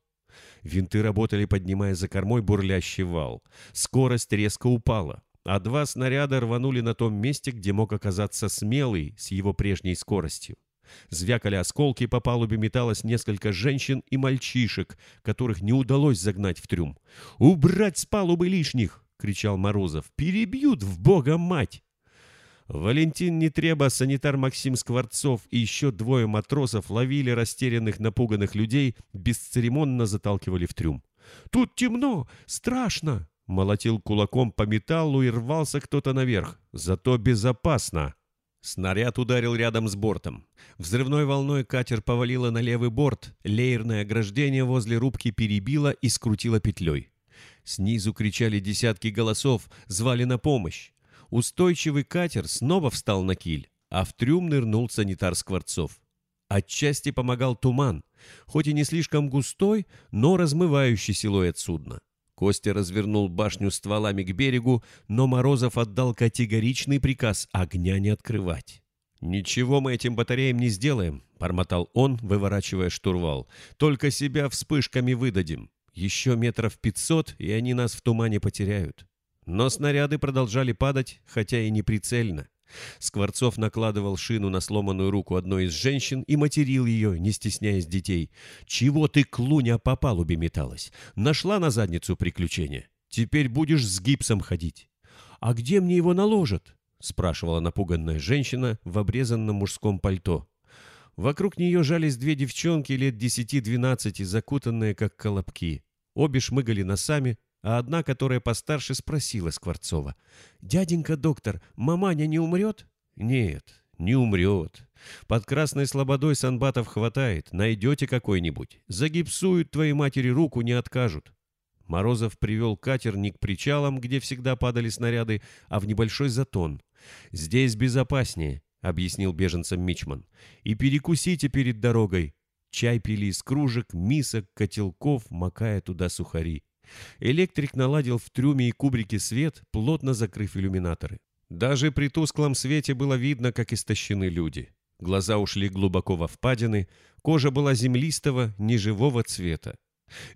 Винты работали, поднимая за кормой бурлящий вал. Скорость резко упала, а два снаряда рванули на том месте, где мог оказаться смелый с его прежней скоростью. Звякали осколки, по палубе металось несколько женщин и мальчишек, которых не удалось загнать в трюм. «Убрать с палубы лишних!» — кричал Морозов. «Перебьют в бога мать!» Валентин Нетреба, санитар Максим Скворцов и еще двое матросов ловили растерянных напуганных людей, бесцеремонно заталкивали в трюм. «Тут темно! Страшно!» Молотил кулаком по металлу и рвался кто-то наверх. «Зато безопасно!» Снаряд ударил рядом с бортом. Взрывной волной катер повалило на левый борт, леерное ограждение возле рубки перебило и скрутило петлей. Снизу кричали десятки голосов, звали на помощь. Устойчивый катер снова встал на киль, а в трюм нырнул санитар Скворцов. Отчасти помогал туман, хоть и не слишком густой, но размывающий силуэт судна. Костя развернул башню стволами к берегу, но Морозов отдал категоричный приказ огня не открывать. «Ничего мы этим батареям не сделаем», — бормотал он, выворачивая штурвал. «Только себя вспышками выдадим. Еще метров пятьсот, и они нас в тумане потеряют». Но снаряды продолжали падать, хотя и не прицельно. Скворцов накладывал шину на сломанную руку одной из женщин и материл ее, не стесняясь детей. «Чего ты, клуня, по палубе металась? Нашла на задницу приключения? Теперь будешь с гипсом ходить». «А где мне его наложат?» — спрашивала напуганная женщина в обрезанном мужском пальто. Вокруг нее жались две девчонки лет десяти-двенадцати, закутанные как колобки. Обе шмыгали носами, а одна, которая постарше, спросила Скворцова. «Дяденька доктор, маманя не умрет?» «Нет, не умрет. Под Красной Слободой санбатов хватает. Найдете какой-нибудь. Загипсуют твоей матери руку, не откажут». Морозов привел катер не к причалам, где всегда падали снаряды, а в небольшой затон. «Здесь безопаснее», — объяснил беженцам Мичман. «И перекусите перед дорогой». Чай пили из кружек, мисок, котелков, макая туда сухари. Электрик наладил в трюме и кубрике свет, плотно закрыв иллюминаторы. Даже при тусклом свете было видно, как истощены люди. Глаза ушли глубоко во впадины, кожа была землистого, неживого цвета.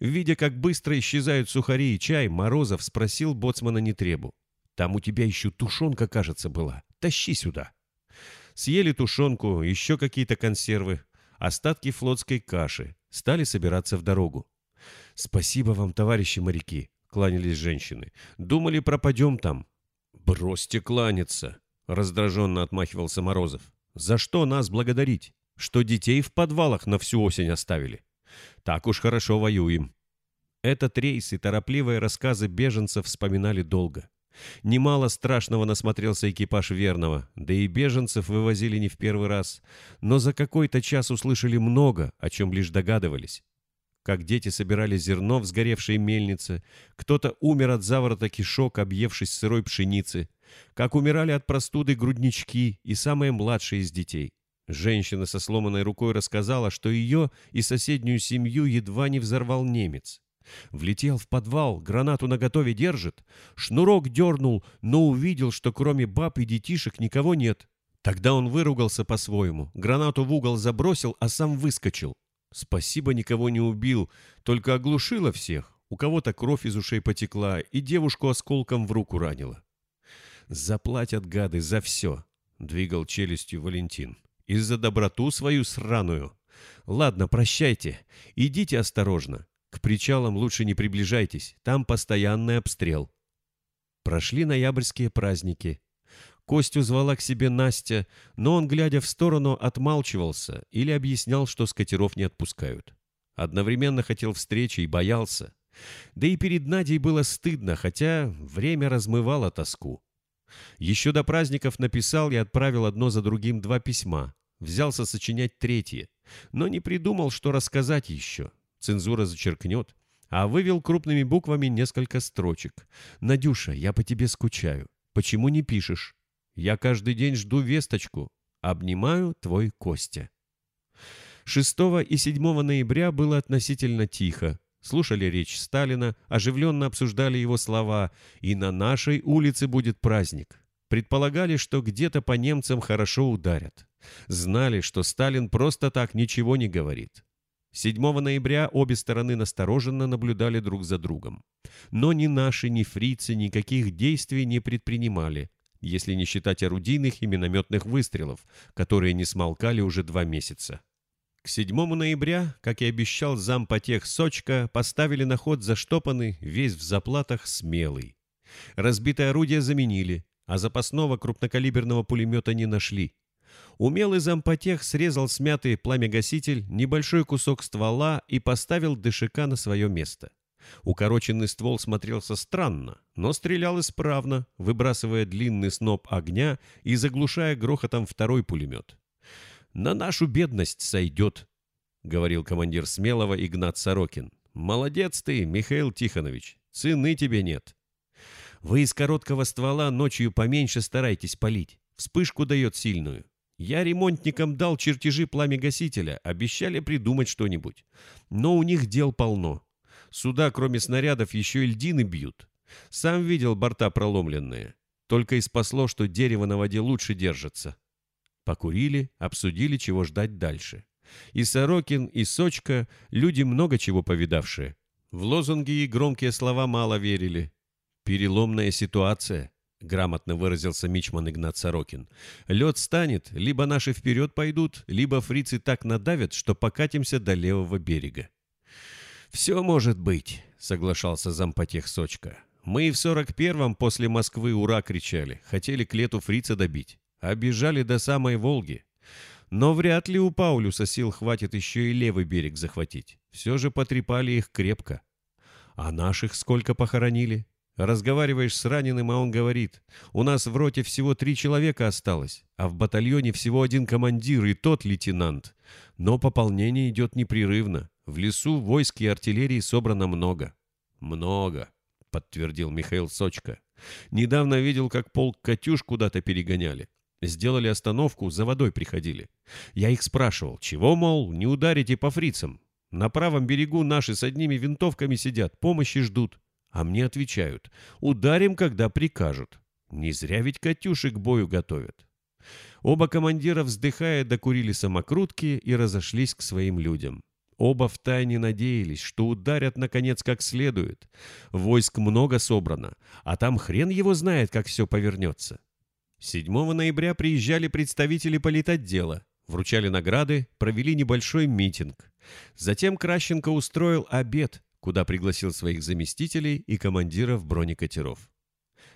Видя, как быстро исчезают сухари и чай, Морозов спросил боцмана Нетребу. «Там у тебя еще тушенка, кажется, была. Тащи сюда». Съели тушенку, еще какие-то консервы, остатки флотской каши, стали собираться в дорогу. «Спасибо вам, товарищи моряки», — кланялись женщины. «Думали, пропадем там». «Бросьте кланяться», — раздраженно отмахивался Морозов. «За что нас благодарить? Что детей в подвалах на всю осень оставили? Так уж хорошо воюем». Этот рейс и торопливые рассказы беженцев вспоминали долго. Немало страшного насмотрелся экипаж Верного, да и беженцев вывозили не в первый раз, но за какой-то час услышали много, о чем лишь догадывались как дети собирали зерно в сгоревшей мельнице, кто-то умер от заворота кишок, объевшись сырой пшеницы, как умирали от простуды груднички и самые младшие из детей. Женщина со сломанной рукой рассказала, что ее и соседнюю семью едва не взорвал немец. Влетел в подвал, гранату наготове держит, шнурок дернул, но увидел, что кроме баб и детишек никого нет. Тогда он выругался по-своему, гранату в угол забросил, а сам выскочил. Спасибо, никого не убил, только оглушило всех. У кого-то кровь из ушей потекла, и девушку осколком в руку ранила. «Заплатят гады за все», — двигал челюстью Валентин. «И за доброту свою сраную. Ладно, прощайте. Идите осторожно. К причалам лучше не приближайтесь, там постоянный обстрел». Прошли ноябрьские праздники. Костю звала к себе Настя, но он, глядя в сторону, отмалчивался или объяснял, что с катеров не отпускают. Одновременно хотел встречи и боялся. Да и перед Надей было стыдно, хотя время размывало тоску. Еще до праздников написал и отправил одно за другим два письма. Взялся сочинять третье, но не придумал, что рассказать еще. Цензура зачеркнет. А вывел крупными буквами несколько строчек. «Надюша, я по тебе скучаю. Почему не пишешь? Я каждый день жду весточку. Обнимаю твой Костя. 6 и 7 ноября было относительно тихо. Слушали речь Сталина, оживленно обсуждали его слова, и на нашей улице будет праздник. Предполагали, что где-то по немцам хорошо ударят. Знали, что Сталин просто так ничего не говорит. 7 ноября обе стороны настороженно наблюдали друг за другом. Но ни наши, ни фрицы никаких действий не предпринимали если не считать орудийных и минометных выстрелов, которые не смолкали уже два месяца. К 7 ноября, как и обещал зампотех Сочка, поставили на ход заштопанный, весь в заплатах, смелый. Разбитое орудие заменили, а запасного крупнокалиберного пулемета не нашли. Умелый зампотех срезал смятый пламя-гаситель, небольшой кусок ствола и поставил дышика на свое место. Укороченный ствол смотрелся странно, но стрелял исправно, выбрасывая длинный сноп огня и заглушая грохотом второй пулемет. «На нашу бедность сойдет», — говорил командир Смелого Игнат Сорокин. «Молодец ты, Михаил Тихонович, цены тебе нет». «Вы из короткого ствола ночью поменьше старайтесь палить. Вспышку дает сильную. Я ремонтникам дал чертежи пламя-гасителя, обещали придумать что-нибудь. Но у них дел полно. Сюда, кроме снарядов, еще и льдины бьют. Сам видел борта проломленные. Только и спасло, что дерево на воде лучше держится. Покурили, обсудили, чего ждать дальше. И Сорокин, и Сочка — люди много чего повидавшие. В лозунги и громкие слова мало верили. Переломная ситуация. — грамотно выразился мичман Игнат Сорокин. «Лед станет, либо наши вперед пойдут, либо фрицы так надавят, что покатимся до левого берега». «Все может быть», — соглашался зампотех Сочка. «Мы и в сорок первом после Москвы «Ура!» кричали, хотели к лету фрица добить, а до самой Волги. Но вряд ли у Паулюса сил хватит еще и левый берег захватить. Все же потрепали их крепко. А наших сколько похоронили? Разговариваешь с раненым, а он говорит, у нас в роте всего три человека осталось, а в батальоне всего один командир и тот лейтенант. Но пополнение идет непрерывно. В лесу войск и артиллерии собрано много. Много, подтвердил Михаил Сочка. Недавно видел, как полк «Катюш» куда-то перегоняли. Сделали остановку, за водой приходили. Я их спрашивал, чего, мол, не ударите по фрицам? На правом берегу наши с одними винтовками сидят, помощи ждут. А мне отвечают, ударим, когда прикажут. Не зря ведь Катюши к бою готовят. Оба командира, вздыхая, докурили самокрутки и разошлись к своим людям. Оба втайне надеялись, что ударят, наконец, как следует. Войск много собрано, а там хрен его знает, как все повернется. 7 ноября приезжали представители политотдела, вручали награды, провели небольшой митинг. Затем Кращенко устроил обед, куда пригласил своих заместителей и командиров бронекатеров.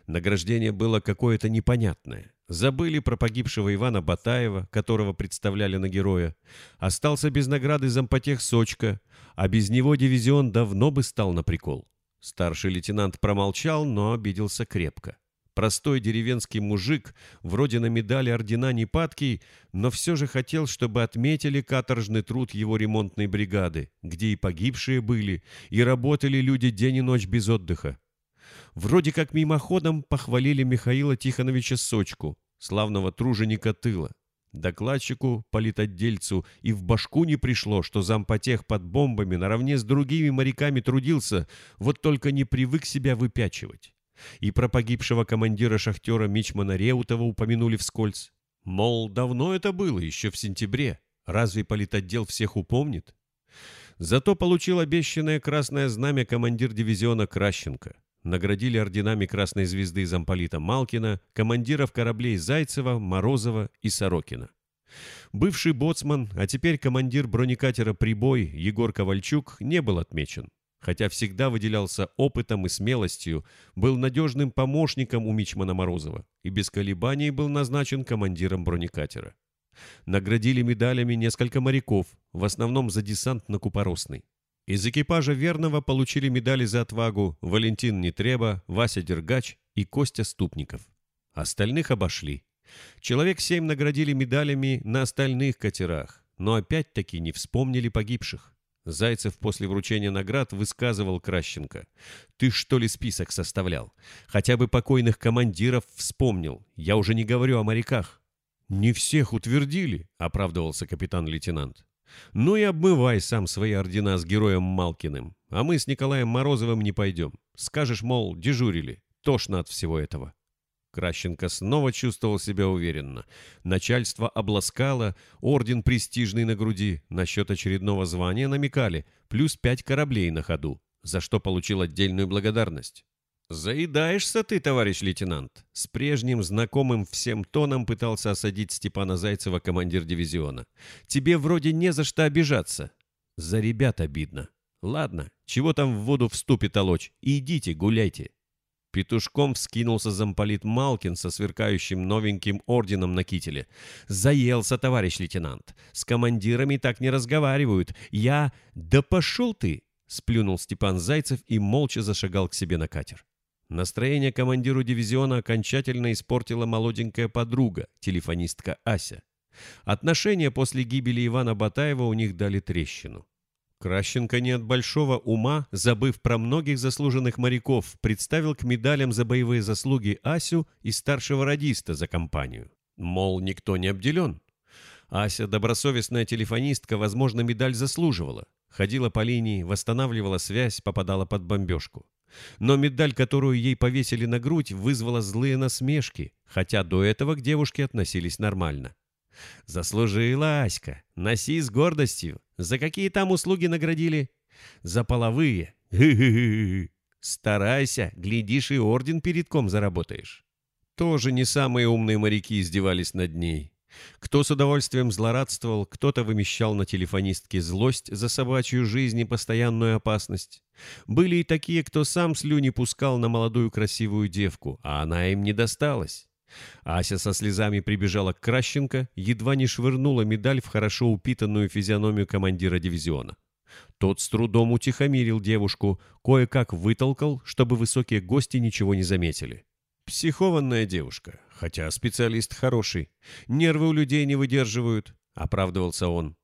Награждение было какое-то непонятное. Забыли про погибшего Ивана Батаева, которого представляли на героя. Остался без награды зампотех Сочка, а без него дивизион давно бы стал на прикол. Старший лейтенант промолчал, но обиделся крепко. Простой деревенский мужик, вроде на медали ордена не но все же хотел, чтобы отметили каторжный труд его ремонтной бригады, где и погибшие были, и работали люди день и ночь без отдыха. Вроде как мимоходом похвалили Михаила Тихоновича Сочку, славного труженика тыла. Докладчику, политотдельцу и в башку не пришло, что зампотех под бомбами наравне с другими моряками трудился, вот только не привык себя выпячивать. И про погибшего командира-шахтера Мичмана Реутова упомянули вскользь. Мол, давно это было, еще в сентябре. Разве политотдел всех упомнит? Зато получил обещанное красное знамя командир дивизиона Кращенко. Наградили орденами Красной Звезды замполита Малкина, командиров кораблей Зайцева, Морозова и Сорокина. Бывший боцман, а теперь командир бронекатера «Прибой» Егор Ковальчук не был отмечен хотя всегда выделялся опытом и смелостью, был надежным помощником у Мичмана Морозова и без колебаний был назначен командиром бронекатера. Наградили медалями несколько моряков, в основном за десант на Купоросный. Из экипажа Верного получили медали за отвагу Валентин Нетреба, Вася Дергач и Костя Ступников. Остальных обошли. Человек семь наградили медалями на остальных катерах, но опять-таки не вспомнили погибших. Зайцев после вручения наград высказывал Кращенко. «Ты что ли список составлял? Хотя бы покойных командиров вспомнил. Я уже не говорю о моряках». «Не всех утвердили», — оправдывался капитан-лейтенант. «Ну и обмывай сам свои ордена с героем Малкиным, а мы с Николаем Морозовым не пойдем. Скажешь, мол, дежурили. Тошно от всего этого». Кращенко снова чувствовал себя уверенно. Начальство обласкало, орден престижный на груди, насчет очередного звания намекали, плюс пять кораблей на ходу, за что получил отдельную благодарность. «Заедаешься ты, товарищ лейтенант!» С прежним знакомым всем тоном пытался осадить Степана Зайцева командир дивизиона. «Тебе вроде не за что обижаться». «За ребят обидно. Ладно, чего там в воду вступит толочь? Идите, гуляйте. Петушком вскинулся замполит Малкин со сверкающим новеньким орденом на кителе. «Заелся, товарищ лейтенант. С командирами так не разговаривают. Я... Да пошел ты!» Сплюнул Степан Зайцев и молча зашагал к себе на катер. Настроение командиру дивизиона окончательно испортила молоденькая подруга, телефонистка Ася. Отношения после гибели Ивана Батаева у них дали трещину. Кращенко не от большого ума, забыв про многих заслуженных моряков, представил к медалям за боевые заслуги Асю и старшего радиста за компанию. Мол, никто не обделен. Ася, добросовестная телефонистка, возможно, медаль заслуживала. Ходила по линии, восстанавливала связь, попадала под бомбежку. Но медаль, которую ей повесили на грудь, вызвала злые насмешки, хотя до этого к девушке относились нормально. Заслужила Аська. Носи с гордостью. За какие там услуги наградили? За половые. Старайся, глядишь, и орден перед ком заработаешь. Тоже не самые умные моряки издевались над ней. Кто с удовольствием злорадствовал, кто-то вымещал на телефонистке злость за собачью жизнь и постоянную опасность. Были и такие, кто сам слюни пускал на молодую красивую девку, а она им не досталась. Ася со слезами прибежала к Кращенко, едва не швырнула медаль в хорошо упитанную физиономию командира дивизиона. Тот с трудом утихомирил девушку, кое-как вытолкал, чтобы высокие гости ничего не заметили. Психованная девушка, хотя специалист хороший. Нервы у людей не выдерживают, оправдывался он.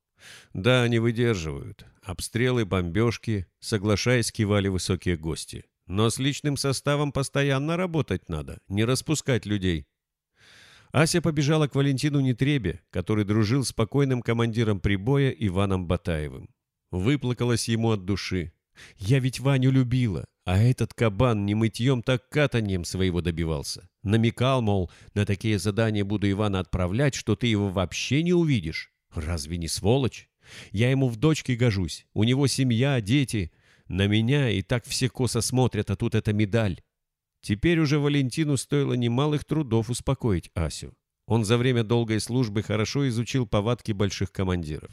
Да, не выдерживают. Обстрелы, бомбежки, соглашаясь, кивали высокие гости. Но с личным составом постоянно работать надо, не распускать людей. Ася побежала к Валентину Нетребе, который дружил с покойным командиром прибоя Иваном Батаевым. Выплакалась ему от души. «Я ведь Ваню любила, а этот кабан не мытьем, так катанием своего добивался. Намекал, мол, на такие задания буду Ивана отправлять, что ты его вообще не увидишь. Разве не сволочь? Я ему в дочке гожусь, у него семья, дети. На меня и так все косо смотрят, а тут эта медаль». Теперь уже Валентину стоило немалых трудов успокоить Асю. Он за время долгой службы хорошо изучил повадки больших командиров.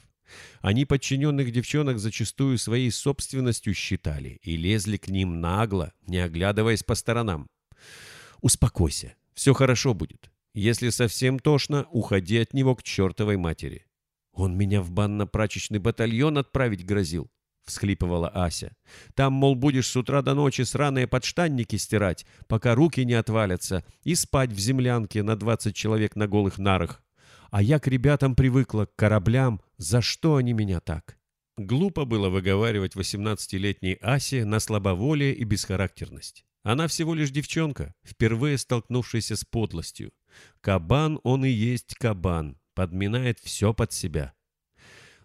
Они подчиненных девчонок зачастую своей собственностью считали и лезли к ним нагло, не оглядываясь по сторонам. «Успокойся, все хорошо будет. Если совсем тошно, уходи от него к чертовой матери. Он меня в банно-прачечный батальон отправить грозил», — всхлипывала Ася. «Там, мол, будешь с утра до ночи сраные подштанники стирать, пока руки не отвалятся, и спать в землянке на двадцать человек на голых нарах. А я к ребятам привыкла, к кораблям. За что они меня так? Глупо было выговаривать 18-летней Асе на слабоволие и бесхарактерность. Она всего лишь девчонка, впервые столкнувшаяся с подлостью. Кабан он и есть кабан, подминает все под себя.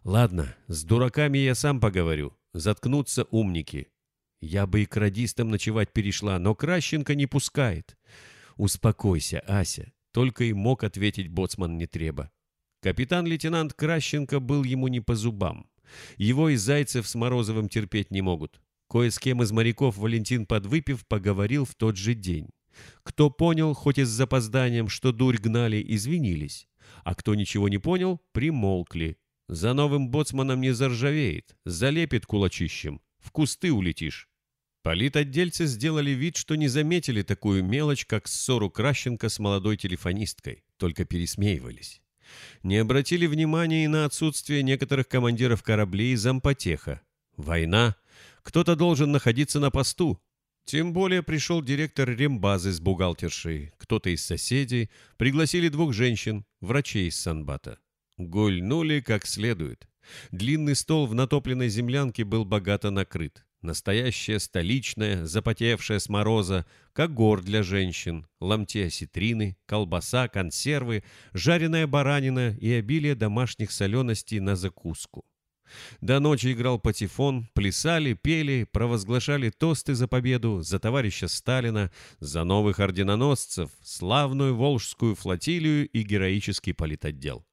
Ладно, с дураками я сам поговорю, заткнутся умники. Я бы и к радистам ночевать перешла, но Кращенко не пускает. Успокойся, Ася. Только и мог ответить боцман Нетреба. Капитан-лейтенант Кращенко был ему не по зубам. Его и Зайцев с Морозовым терпеть не могут. Кое с кем из моряков Валентин Подвыпив поговорил в тот же день. Кто понял, хоть и с запозданием, что дурь гнали, извинились. А кто ничего не понял, примолкли. За новым боцманом не заржавеет, залепит кулачищем. В кусты улетишь. Политотдельцы сделали вид, что не заметили такую мелочь, как ссору Кращенко с молодой телефонисткой, только пересмеивались. Не обратили внимания и на отсутствие некоторых командиров кораблей и зампотеха. Война. Кто-то должен находиться на посту. Тем более пришел директор рембазы с бухгалтершей, кто-то из соседей, пригласили двух женщин, врачей из Санбата. Гульнули как следует. Длинный стол в натопленной землянке был богато накрыт. Настоящая столичная, запотевшая с мороза, как гор для женщин, ломти осетрины, колбаса, консервы, жареная баранина и обилие домашних соленостей на закуску. До ночи играл патефон, плясали, пели, провозглашали тосты за победу, за товарища Сталина, за новых орденоносцев, славную Волжскую флотилию и героический политотдел.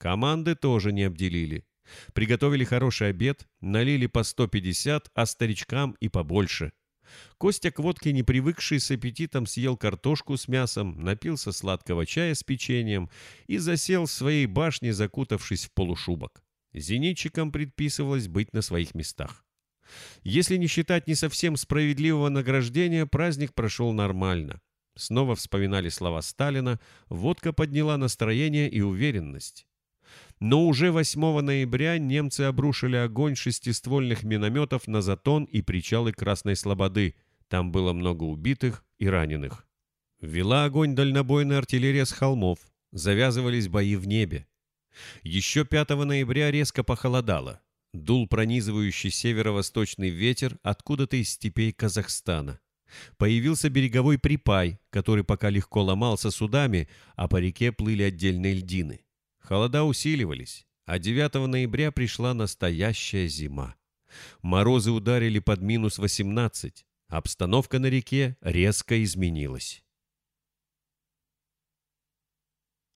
Команды тоже не обделили. Приготовили хороший обед, налили по 150, а старичкам и побольше. Костя к водке, не привыкший с аппетитом, съел картошку с мясом, напился сладкого чая с печеньем и засел в своей башне, закутавшись в полушубок. Зенитчикам предписывалось быть на своих местах. Если не считать не совсем справедливого награждения, праздник прошел нормально. Снова вспоминали слова Сталина, водка подняла настроение и уверенность. Но уже 8 ноября немцы обрушили огонь шестиствольных минометов на Затон и причалы Красной Слободы. Там было много убитых и раненых. Вела огонь дальнобойная артиллерия с холмов. Завязывались бои в небе. Еще 5 ноября резко похолодало. Дул пронизывающий северо-восточный ветер откуда-то из степей Казахстана. Появился береговой припай, который пока легко ломался судами, а по реке плыли отдельные льдины. Холода усиливались, а 9 ноября пришла настоящая зима. Морозы ударили под минус 18, обстановка на реке резко изменилась.